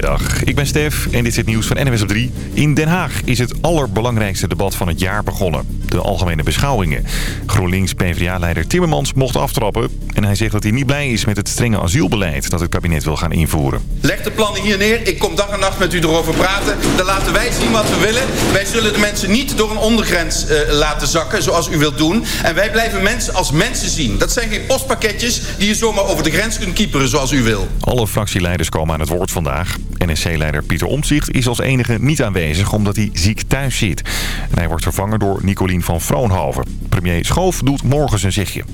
Goedemiddag, ik ben Stef en dit is het nieuws van NWS op 3. In Den Haag is het allerbelangrijkste debat van het jaar begonnen. De algemene beschouwingen. GroenLinks PvdA-leider Timmermans mocht aftrappen. En hij zegt dat hij niet blij is met het strenge asielbeleid dat het kabinet wil gaan invoeren. Leg de plannen hier neer. Ik kom dag en nacht met u erover praten. Dan laten wij zien wat we willen. Wij zullen de mensen niet door een ondergrens uh, laten zakken zoals u wilt doen. En wij blijven mensen als mensen zien. Dat zijn geen postpakketjes die je zomaar over de grens kunt kieperen zoals u wil. Alle fractieleiders komen aan het woord vandaag. NSC-leider Pieter Omtzigt is als enige niet aanwezig omdat hij ziek thuis zit. En hij wordt vervangen door Nicolien van Vroonhoven. Premier Schoof doet morgen zijn zegje.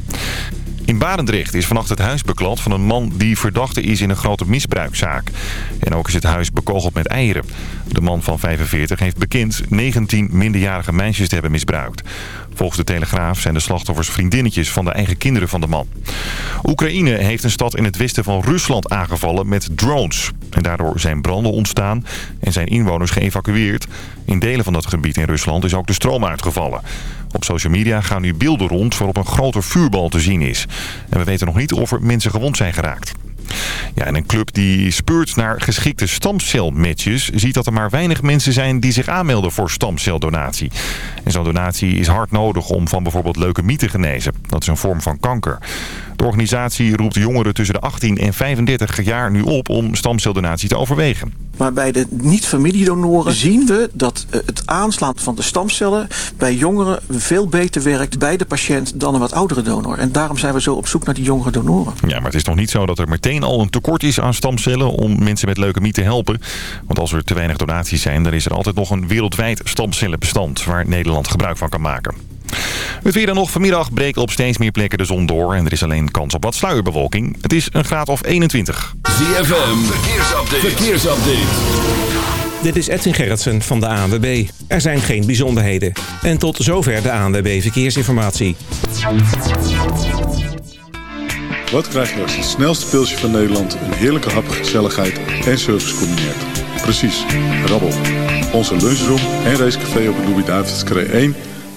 In Barendrecht is vannacht het huis beklad van een man die verdachte is in een grote misbruikzaak. En ook is het huis bekogeld met eieren. De man van 45 heeft bekend 19 minderjarige meisjes te hebben misbruikt. Volgens de Telegraaf zijn de slachtoffers vriendinnetjes van de eigen kinderen van de man. Oekraïne heeft een stad in het westen van Rusland aangevallen met drones. En daardoor zijn branden ontstaan en zijn inwoners geëvacueerd. In delen van dat gebied in Rusland is ook de stroom uitgevallen. Op social media gaan nu beelden rond waarop een grote vuurbal te zien is. En we weten nog niet of er mensen gewond zijn geraakt. Ja, en een club die speurt naar geschikte stamcelmatches... ziet dat er maar weinig mensen zijn die zich aanmelden voor stamceldonatie. En zo'n donatie is hard nodig om van bijvoorbeeld leukemie te genezen. Dat is een vorm van kanker. De organisatie roept jongeren tussen de 18 en 35 jaar nu op om stamceldonatie te overwegen. Maar bij de niet-familiedonoren zien we dat eh, het aanslaan van de stamcellen bij jongeren veel beter werkt bij de patiënt dan een wat oudere donor. En daarom zijn we zo op zoek naar die jongere donoren. Ja, maar het is nog niet zo dat er meteen al een tekort is aan stamcellen om mensen met leukemie te helpen. Want als er te weinig donaties zijn, dan is er altijd nog een wereldwijd stamcellenbestand waar Nederland gebruik van kan maken. Het weer dan nog. Vanmiddag breekt op steeds meer plekken de zon door. En er is alleen kans op wat sluierbewolking. Het is een graad of 21. ZFM, verkeersupdate. verkeersupdate. Dit is Edwin Gerritsen van de ANWB. Er zijn geen bijzonderheden. En tot zover de ANWB Verkeersinformatie. Wat krijg je als het snelste pilsje van Nederland... een heerlijke hap, gezelligheid en service combineert? Precies, rabbel. Onze lunchroom en racecafé op het Louis-David's 1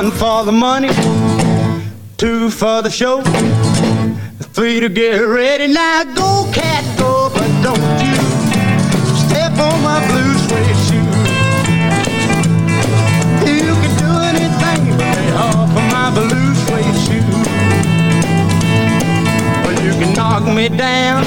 One for the money, two for the show, three to get ready. Now go, cat, go, but don't you step on my blue suede shoe. You can do anything but off of my blue suede shoe. Well, you can knock me down,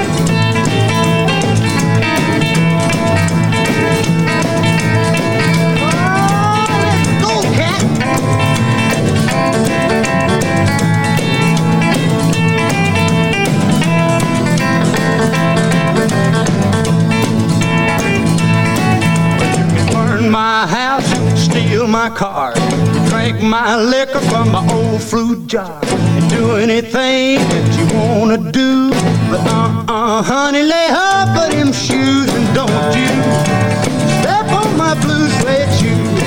my house, steal my car, drink my liquor from my old fruit jar, and do anything that you wanna do. But uh-uh, honey, lay off of them shoes and don't you step on my blue suede shoes.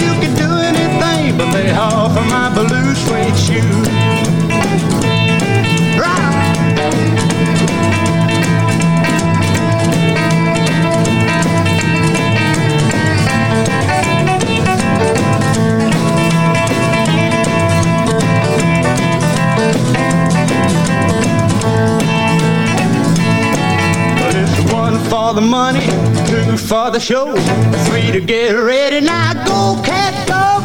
You can do anything but lay off of my blue suede shoes. For the money, two for the show, three to get ready. Now go, cat, go,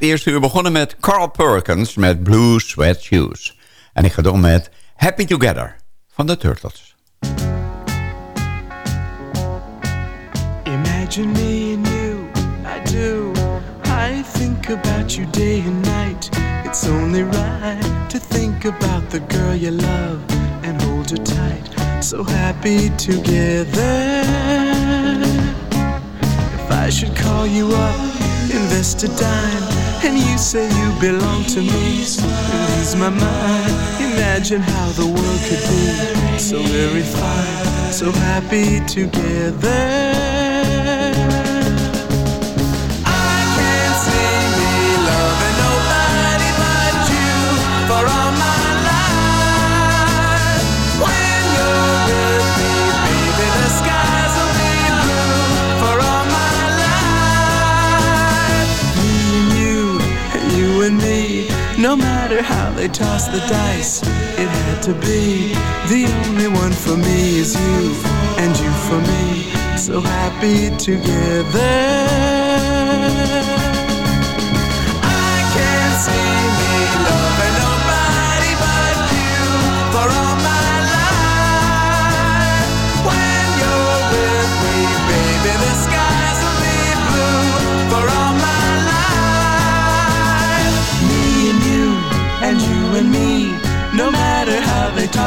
het eerste uur begonnen met Carl Perkins met Blue Sweat Shoes. En ik ga door met Happy Together van de Turtles. Imagine me and you, I do. I think about you day and night. It's only right to think about the girl you love and hold her tight. So happy together. If I should call you up, invest a dime, and you say you belong to me, lose my mind. Imagine how the world could be so very fine, so happy together. No matter how they toss the dice, it had to be. The only one for me is you, and you for me. So happy together. I can't see me loving nobody but you for all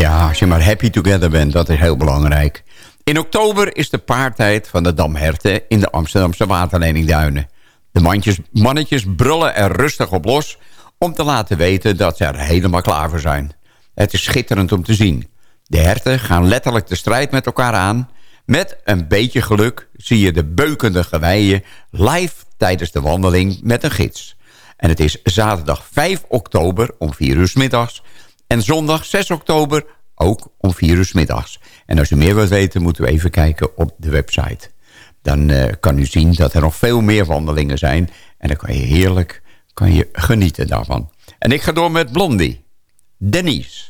Ja, als je maar happy together bent, dat is heel belangrijk. In oktober is de paartijd van de damherten in de Amsterdamse waterleidingduinen. De mannetjes brullen er rustig op los om te laten weten dat ze er helemaal klaar voor zijn. Het is schitterend om te zien. De herten gaan letterlijk de strijd met elkaar aan. Met een beetje geluk zie je de beukende geweien live tijdens de wandeling met een gids. En het is zaterdag 5 oktober om 4 uur middags en zondag 6 oktober ook om 4 uur middags. En als u meer wilt weten, moeten we even kijken op de website. Dan eh, kan u zien dat er nog veel meer wandelingen zijn. En dan kan je heerlijk kan je genieten daarvan. En ik ga door met Blondie. Denise.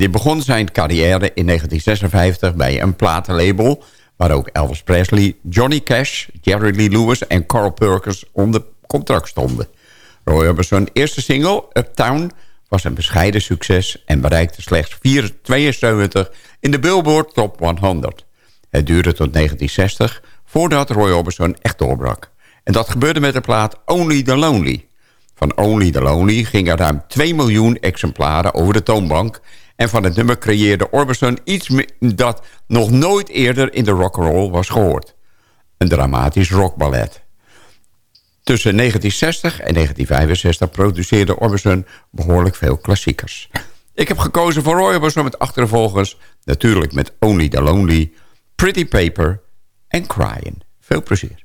Die begon zijn carrière in 1956 bij een platenlabel... waar ook Elvis Presley, Johnny Cash, Jerry Lee Lewis en Carl Perkins onder contract stonden. Roy Orbison's eerste single, Uptown, was een bescheiden succes... en bereikte slechts 472 in de Billboard Top 100. Het duurde tot 1960 voordat Roy Orbison echt doorbrak. En dat gebeurde met de plaat Only the Lonely. Van Only the Lonely gingen ruim 2 miljoen exemplaren over de toonbank... en van het nummer creëerde Orbison iets dat nog nooit eerder in de rock'n'roll was gehoord. Een dramatisch rockballet. Tussen 1960 en 1965 produceerde Orbison behoorlijk veel klassiekers. Ik heb gekozen voor Roy Orbison met achtervolgers... natuurlijk met Only the Lonely, Pretty Paper en Crying. Veel plezier.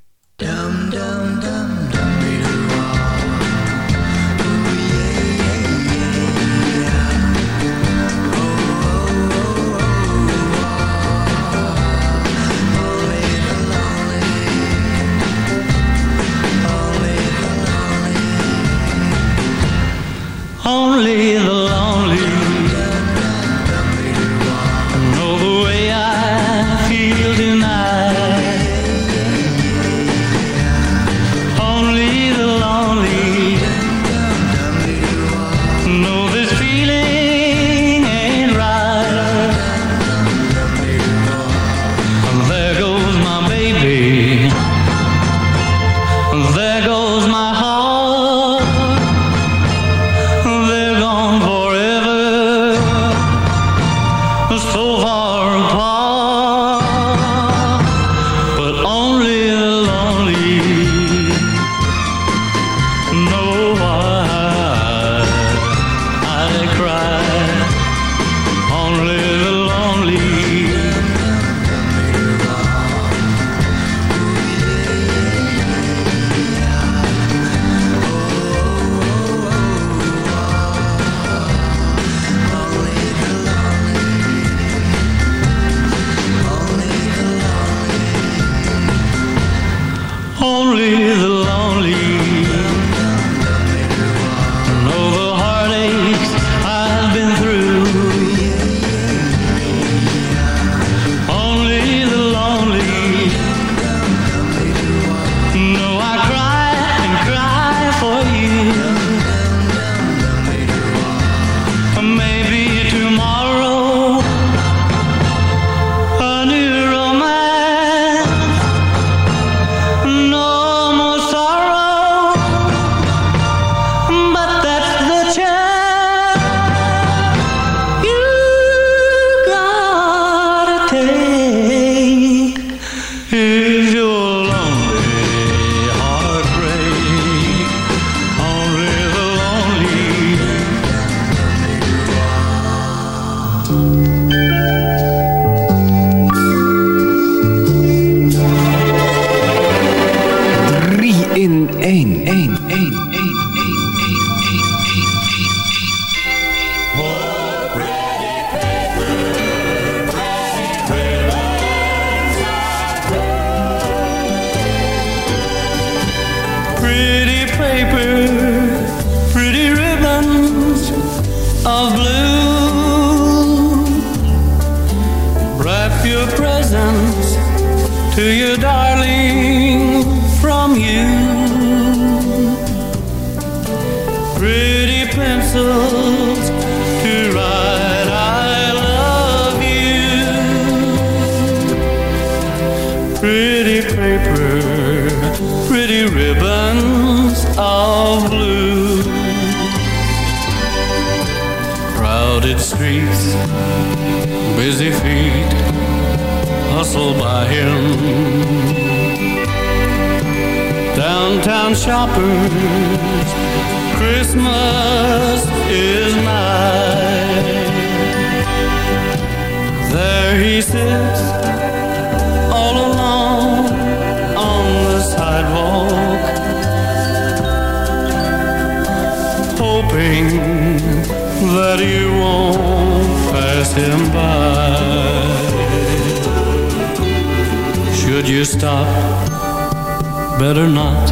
better not,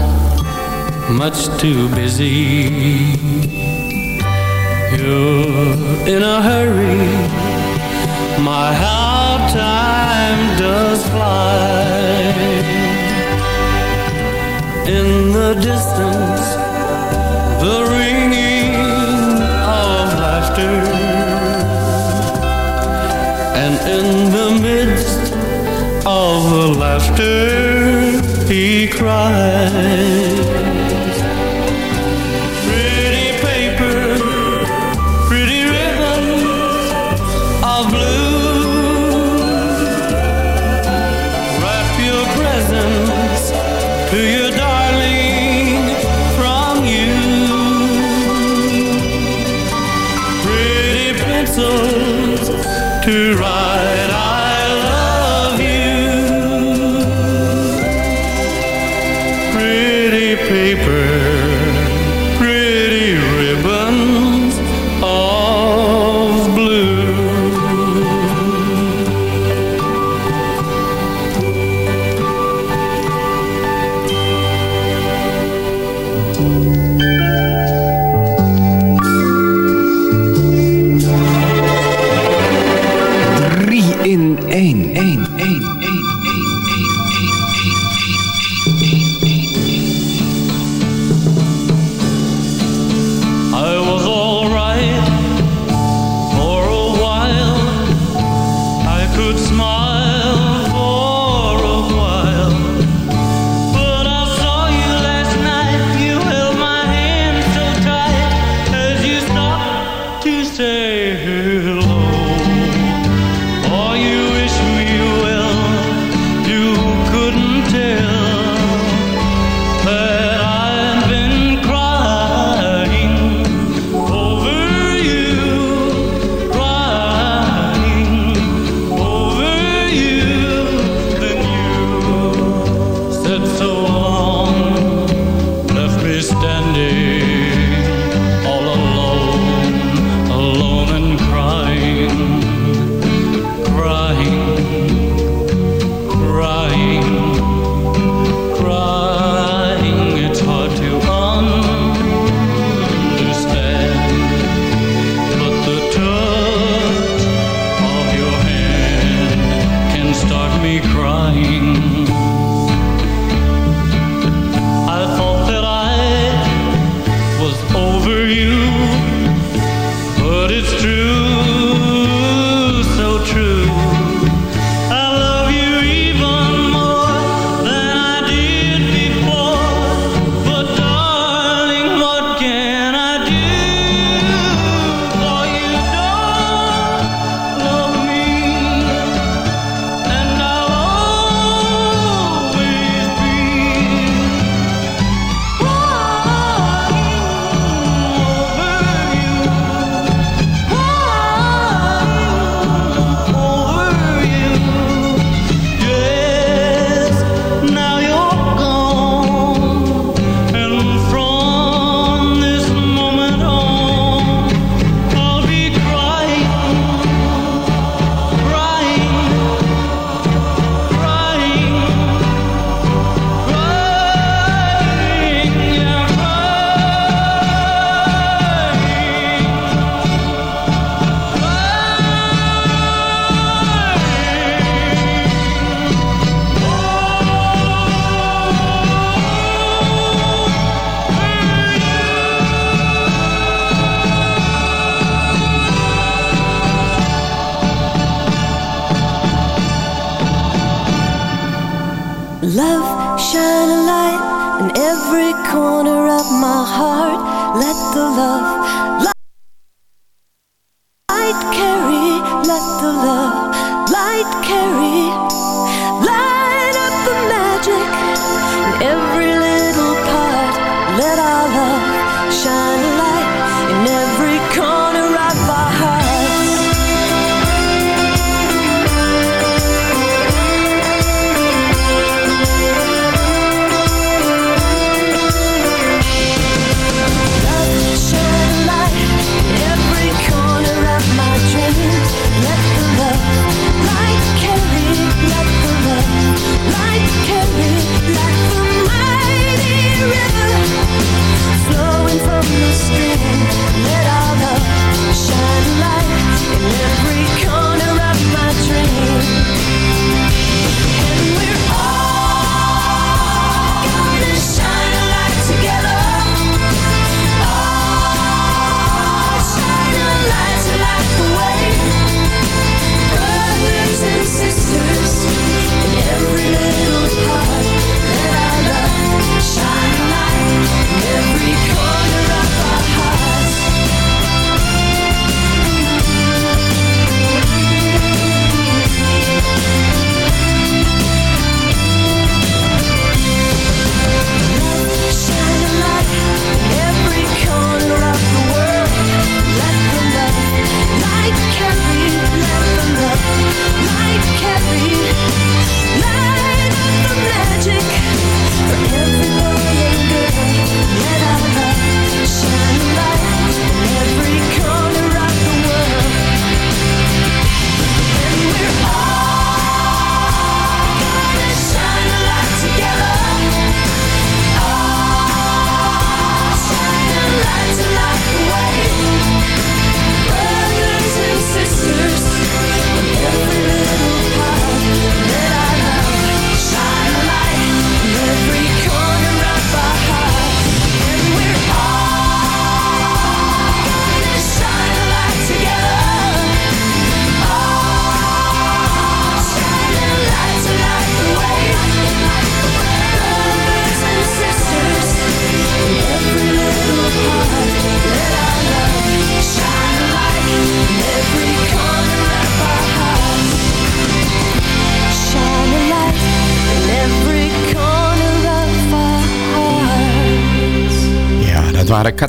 much too busy. You're in a hurry, my how time does fly. In the distance, the ringing of laughter, and in the midst of the laughter cries. Pretty paper, pretty ribbons of blue. Wrap your presents to your darling from you. Pretty pencils to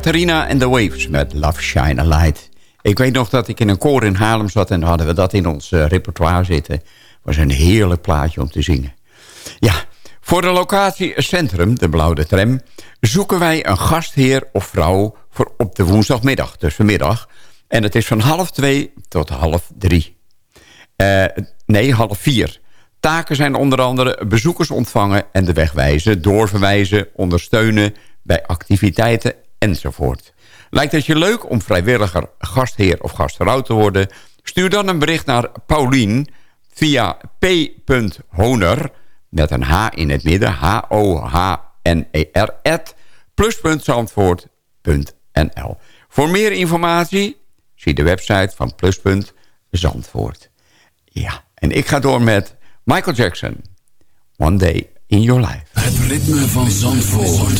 Catharina en The Waves met Love Shine a Light. Ik weet nog dat ik in een koor in Haarlem zat... en hadden we dat in ons eh, repertoire zitten. was een heerlijk plaatje om te zingen. Ja, voor de locatie Centrum, de Blauwe Tram... zoeken wij een gastheer of vrouw voor op de woensdagmiddag, dus vanmiddag. En het is van half twee tot half drie. Eh, nee, half vier. Taken zijn onder andere bezoekers ontvangen en de weg wijzen, doorverwijzen, ondersteunen bij activiteiten Lijkt het je leuk om vrijwilliger gastheer of gastvrouw te worden? Stuur dan een bericht naar Paulien via p.honer met een H in het midden, H-O-H-N-E-R, at pluspuntzandvoort.nl. Voor meer informatie zie de website van Pluspunt Zandvoort. Ja, en ik ga door met Michael Jackson. One Day in Your Life. Het ritme van Zandvoort.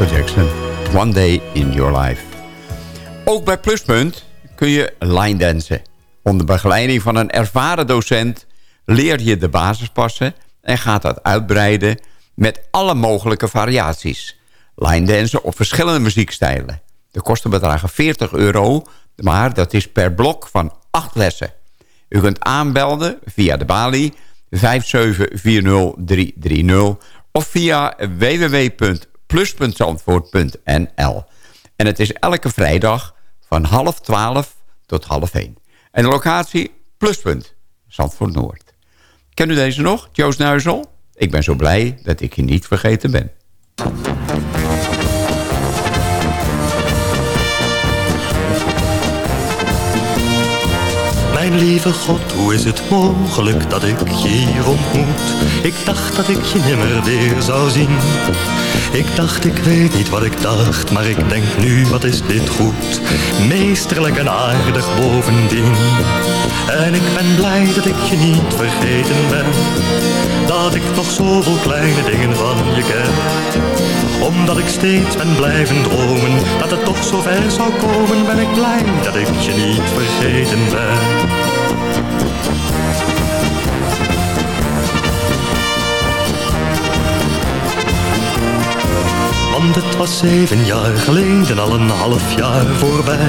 Michael Jackson. One Day in Your Life. Ook bij Pluspunt kun je line dansen. Onder begeleiding van een ervaren docent leer je de basispassen... en gaat dat uitbreiden met alle mogelijke variaties. Line dansen op verschillende muziekstijlen. De kosten bedragen 40 euro, maar dat is per blok van 8 lessen. U kunt aanbelden via de balie 5740330 of via www.plus.zandvoort.nl. En het is elke vrijdag van half 12 tot half 1. En de locatie Pluspunt, Zandvoort Noord. Ken u deze nog, Joost Nuizel? Ik ben zo blij dat ik je niet vergeten ben. Mijn lieve God, hoe is het mogelijk dat ik je hier ontmoet? Ik dacht dat ik je nimmer weer zou zien. Ik dacht, ik weet niet wat ik dacht, maar ik denk nu, wat is dit goed? Meesterlijk en aardig bovendien. En ik ben blij dat ik je niet vergeten ben. Dat ik nog zoveel kleine dingen van je ken. Omdat ik steeds ben blijven dromen, dat het toch zo ver zou komen, ben ik blij dat ik je niet vergeten ben. Want het was zeven jaar geleden al een half jaar voorbij.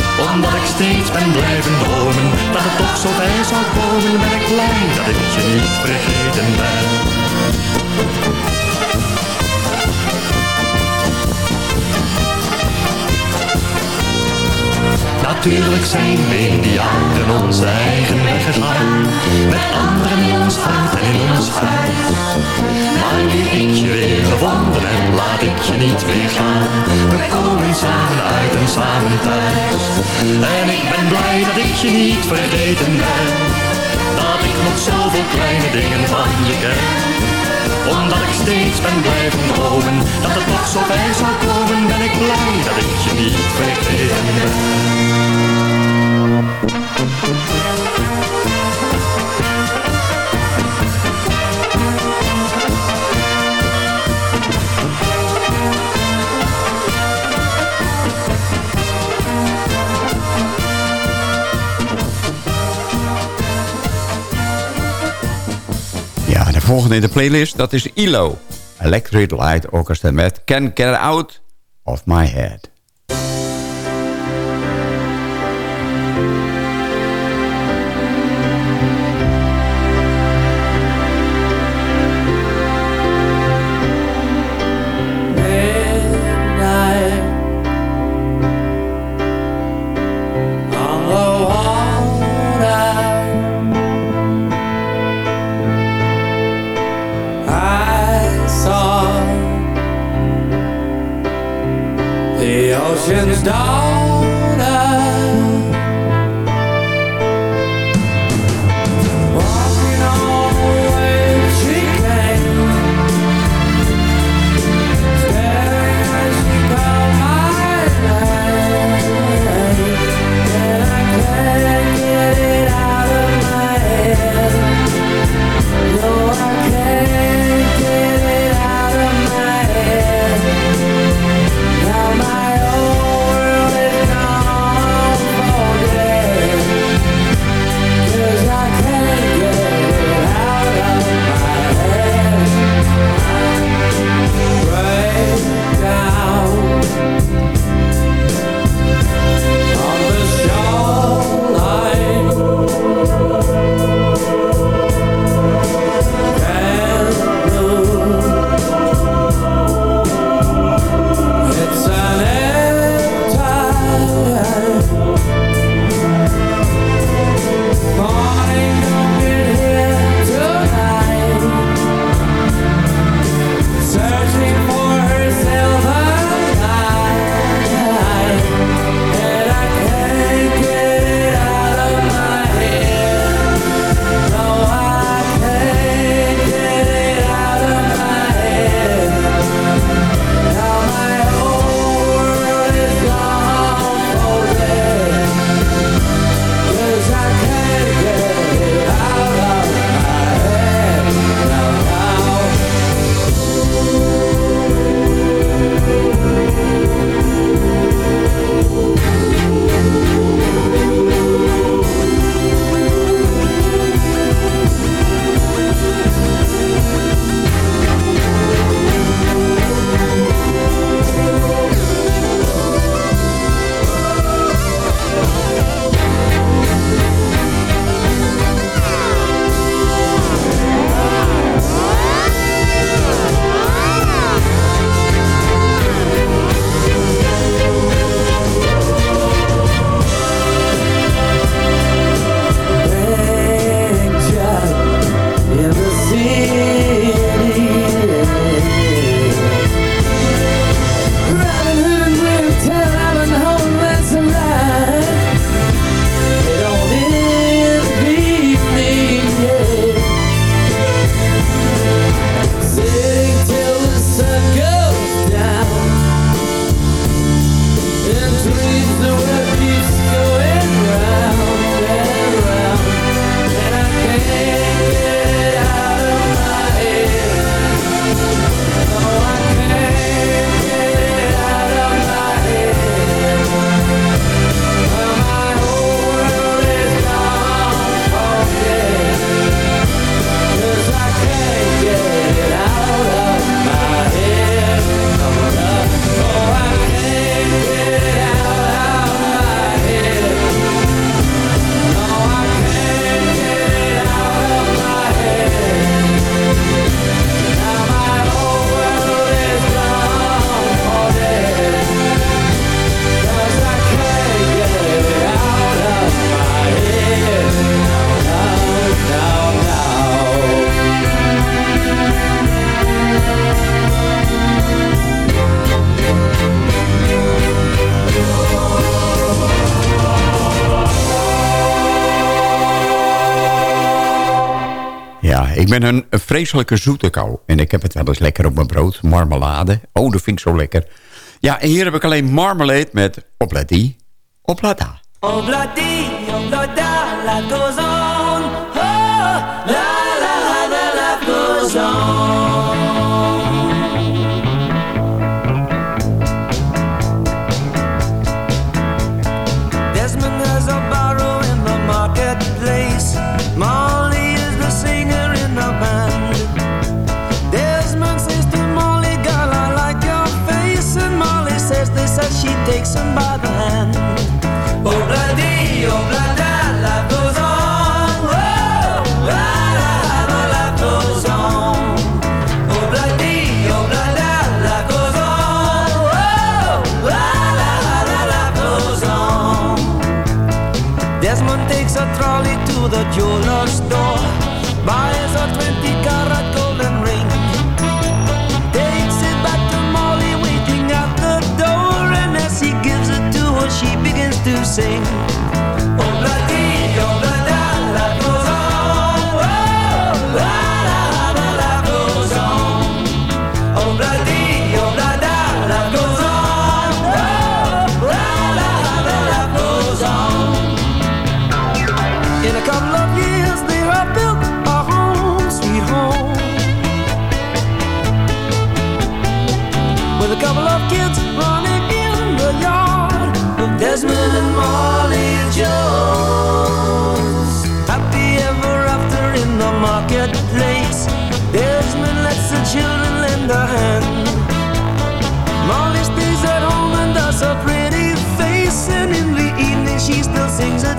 Omdat ik steeds ben blijven dromen. Dat het toch zo bij zou komen. Ben ik dat ik je niet vergeten ben. Natuurlijk zijn we jaren onze eigen weg. Met anderen in ons hart en in ons huis. Nu ik je weer gevonden heb, laat ik je niet weer gaan. We komen samen uit en samen thuis. En ik ben blij dat ik je niet vergeten ben. Dat ik nog zoveel kleine dingen van je ken omdat ik steeds ben blijven dromen Dat het toch zo bij zou komen Ben ik blij dat ik je niet vergeten ben volgende in de playlist, dat is ILO. Electric Light Orchestra met Can Get Out of My Head. ocean's dark. Ik ben een, vreselijke zoete kou. En ik heb het wel eens lekker op mijn brood. Marmelade. Oh, dat vind ik zo lekker. Ja, en hier heb ik alleen marmalade met oblada, life goes on. Oh, la la la, la on.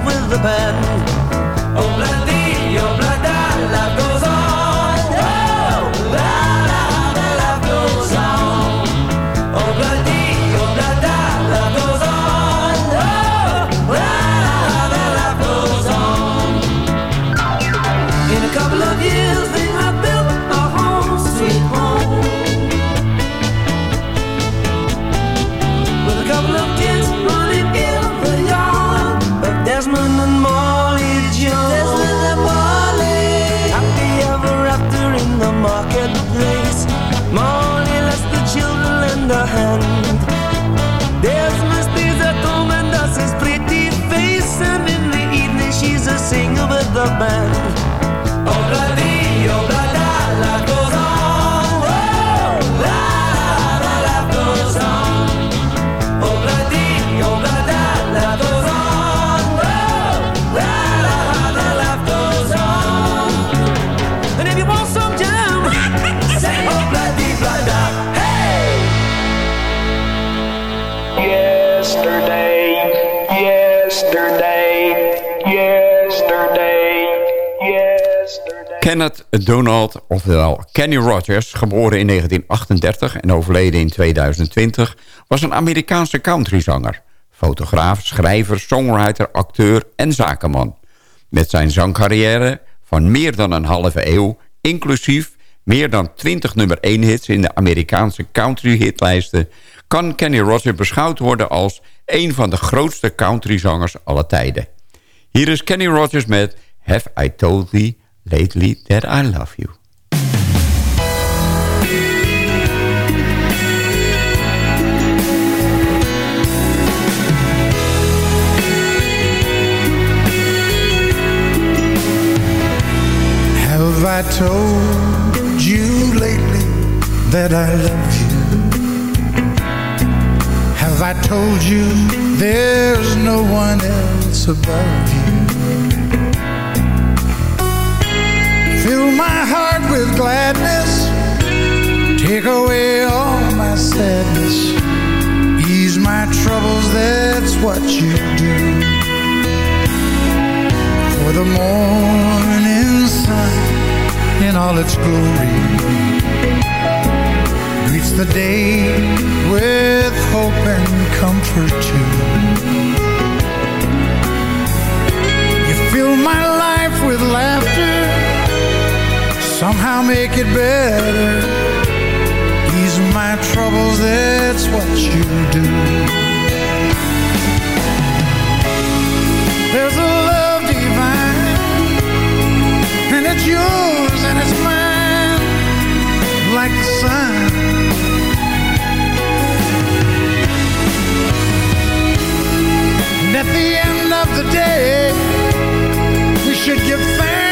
With the band. Donald, oftewel Kenny Rogers, geboren in 1938 en overleden in 2020... was een Amerikaanse countryzanger, fotograaf, schrijver, songwriter, acteur en zakenman. Met zijn zangcarrière van meer dan een halve eeuw, inclusief meer dan 20 nummer 1 hits in de Amerikaanse country hitlijsten... kan Kenny Rogers beschouwd worden als een van de grootste countryzangers aller tijden. Hier is Kenny Rogers met Have I Told Thee Lately That I Love You. Have I told you lately that I love you? Have I told you there's no one else above you? Fill my heart with gladness, take away all my sadness, ease my troubles, that's what you do. For the morning sun in all its glory greets the day with hope and comfort too. You fill my life with laughter, somehow make it better. These are my troubles, that's what you do. There's a love divine, and it's yours and it's mine, like the sun. And at the end of the day, we should give thanks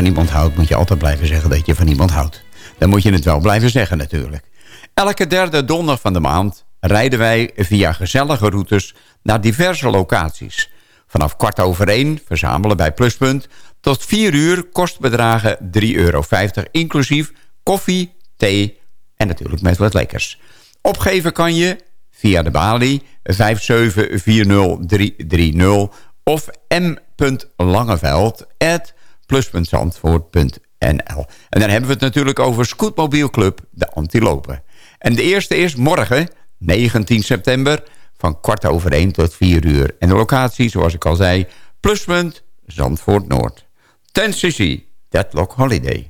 Van iemand houdt, moet je altijd blijven zeggen dat je van iemand houdt. Dan moet je het wel blijven zeggen natuurlijk. Elke derde donderdag van de maand rijden wij via gezellige routes naar diverse locaties. Vanaf kwart over één verzamelen bij Pluspunt. Tot vier uur kostbedragen 3,50 euro, inclusief koffie, thee en natuurlijk met wat lekkers. Opgeven kan je via de balie 5740330 of m.langeveld plus.zandvoort.nl. En dan hebben we het natuurlijk over Scootmobielclub De Antilopen. En de eerste is morgen, 19 september, van kwart over 1 tot 4 uur. En de locatie, zoals ik al zei, pluspunt Zandvoort Noord. Ten cc, Deadlock Holiday.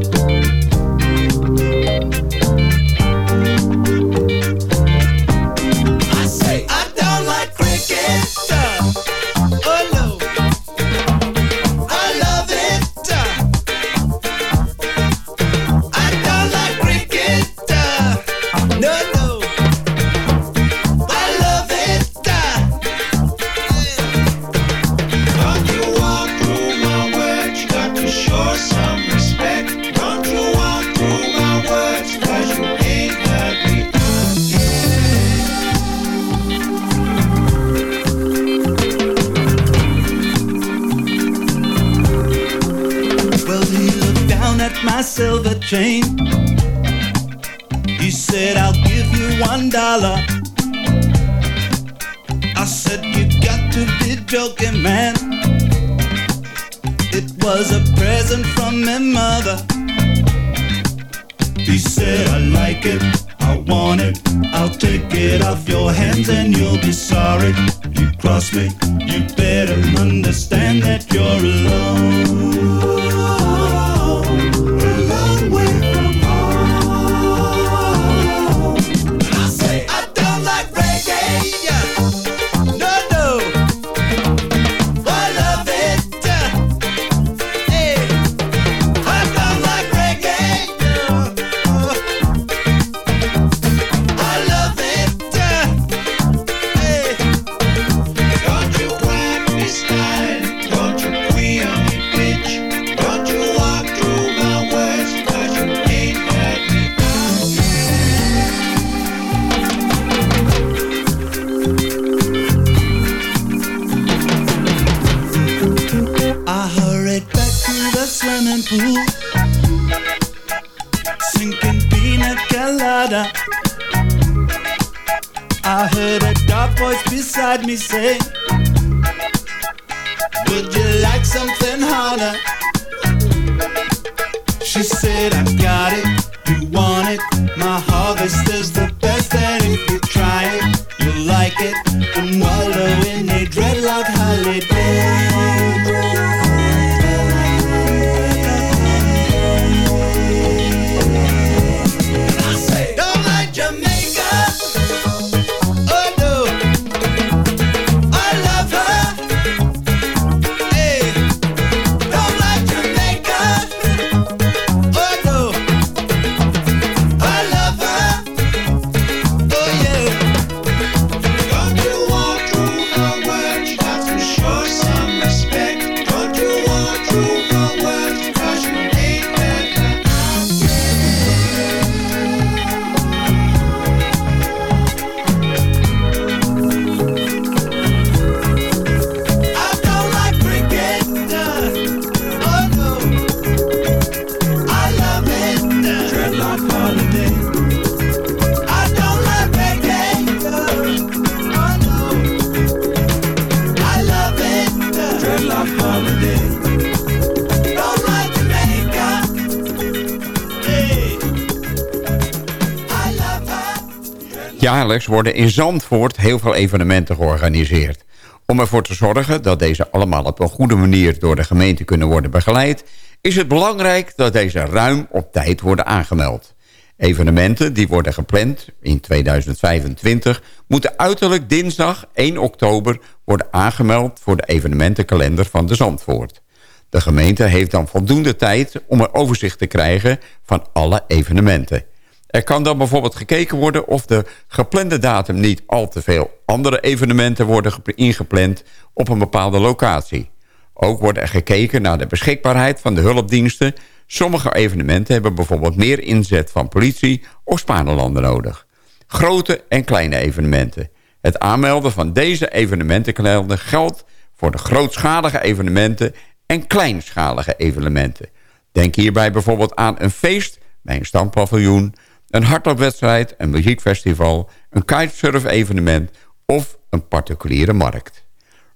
Jaarlijks worden in Zandvoort heel veel evenementen georganiseerd. Om ervoor te zorgen dat deze allemaal op een goede manier door de gemeente kunnen worden begeleid... is het belangrijk dat deze ruim op tijd worden aangemeld. Evenementen die worden gepland in 2025 moeten uiterlijk dinsdag 1 oktober worden aangemeld voor de evenementenkalender van de Zandvoort. De gemeente heeft dan voldoende tijd om een overzicht te krijgen van alle evenementen. Er kan dan bijvoorbeeld gekeken worden of de geplande datum niet al te veel andere evenementen worden gep- ingepland op een bepaalde locatie. Ook wordt er gekeken naar de beschikbaarheid van de hulpdiensten. Sommige evenementen hebben bijvoorbeeld meer inzet van politie of Spanelanden nodig. Grote en kleine evenementen. Het aanmelden van deze evenementenkalender geldt voor de grootschalige evenementen en kleinschalige evenementen. Denk hierbij bijvoorbeeld aan een feest bij een standpaviljoen, een hardloopwedstrijd, een muziekfestival, een kitesurf-evenement of een particuliere markt.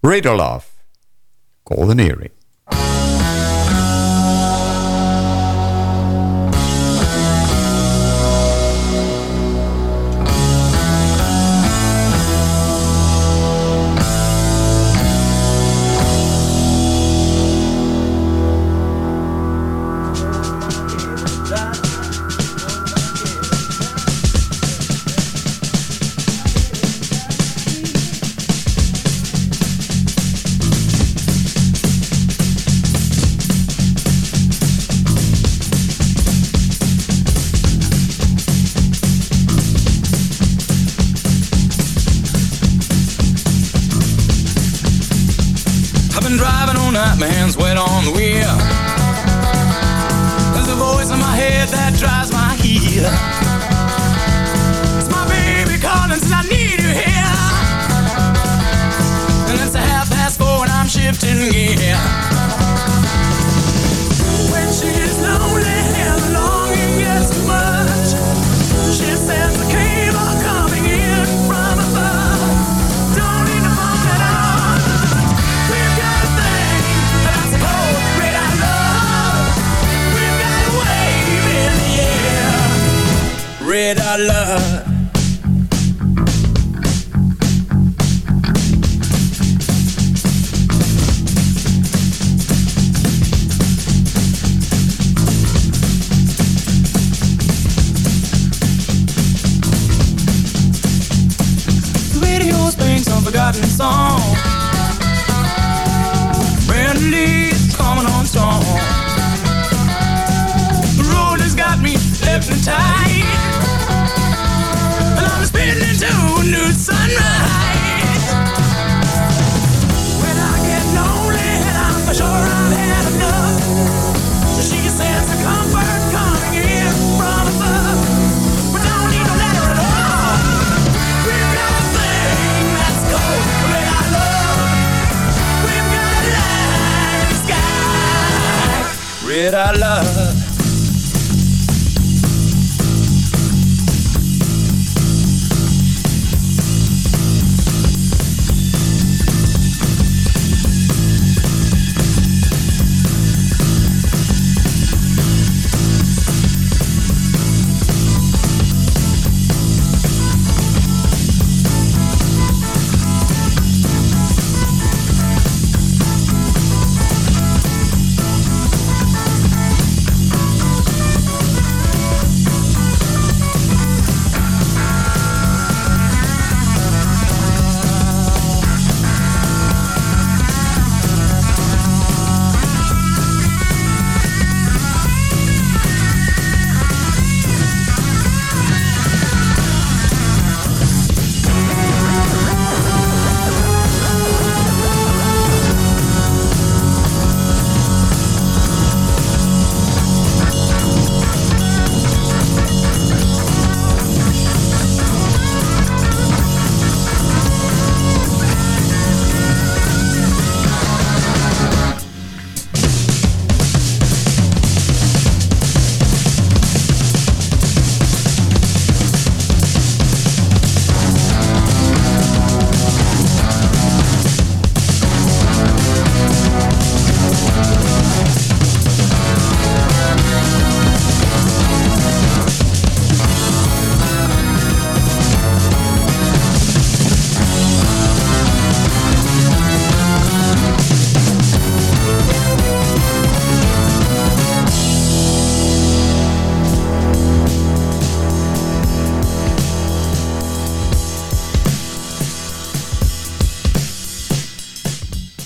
Radar Love, Golden Earring.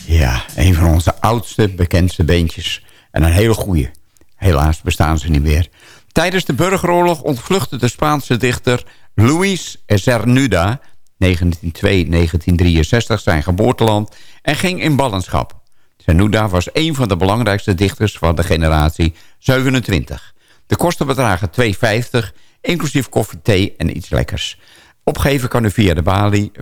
Ja, een van onze oudste, bekendste beentjes. En een hele goeie. Helaas bestaan ze niet meer. Tijdens de burgeroorlog ontvluchtte de Spaanse dichter Luis Cernuda... 1902-1963 zijn geboorteland en ging in ballingschap. Cernuda was een van de belangrijkste dichters van de generatie 27. De kosten bedragen 2,50, inclusief koffie, thee en iets lekkers. Opgeven kan u via de balie 5740330.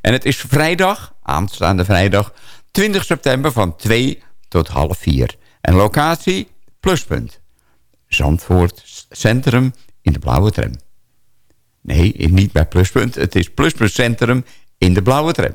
En het is vrijdag, aanstaande vrijdag, 20 september van 2 tot half 4. En locatie, pluspunt. Zandvoort Centrum in de blauwe tram. Nee, niet bij pluspunt. Het is pluspunt Centrum in de blauwe tram.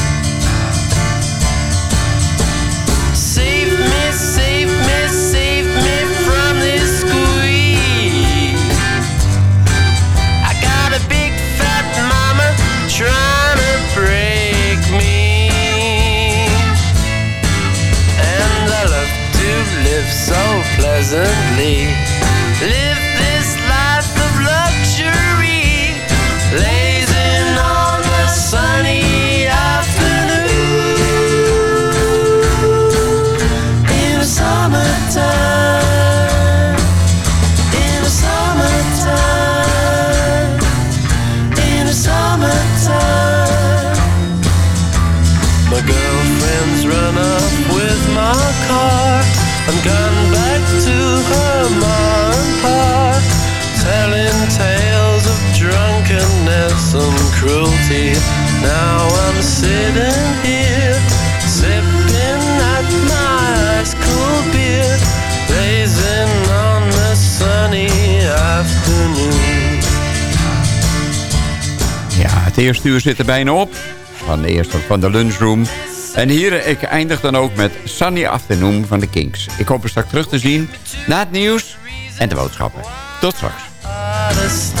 Pleasantly. Eerste uur zit er bijna op. Van de eerste van de lunchroom. En hier, ik eindig dan ook met Sunny Afternoon van de Kings. Ik hoop er straks terug te zien na het nieuws en de boodschappen. Tot straks.